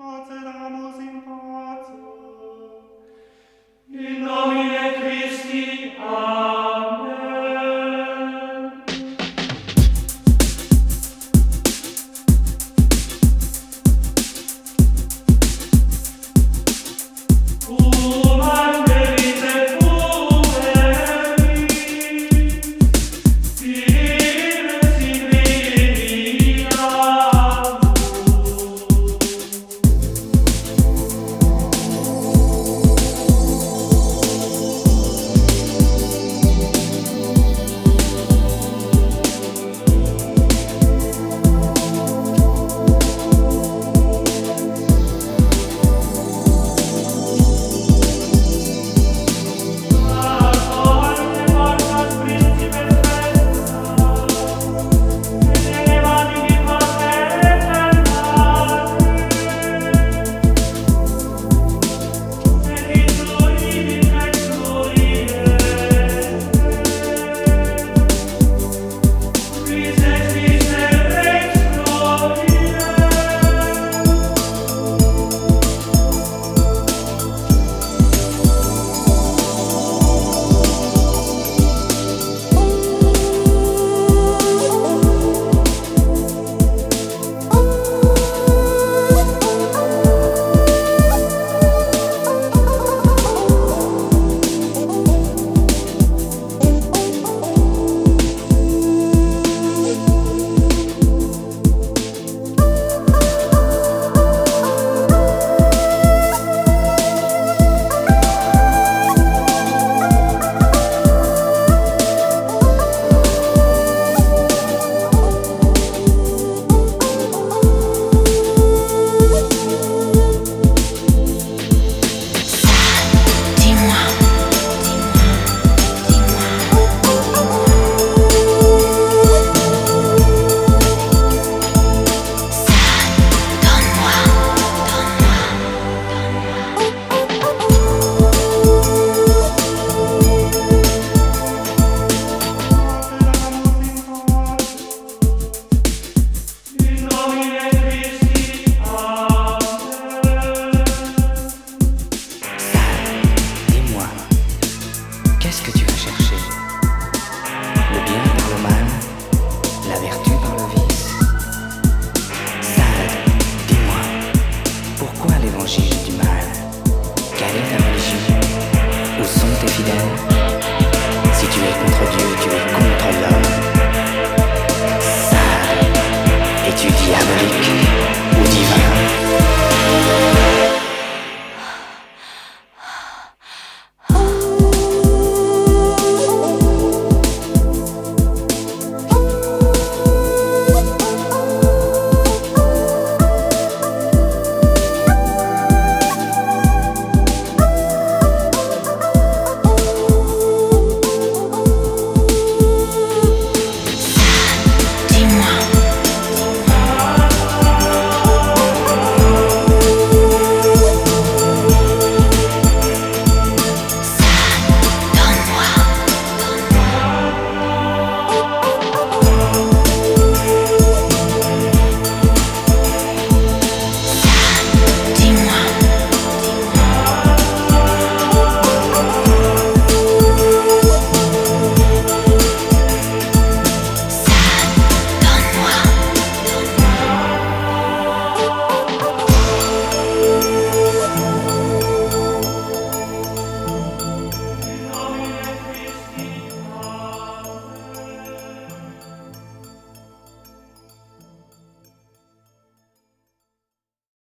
Mater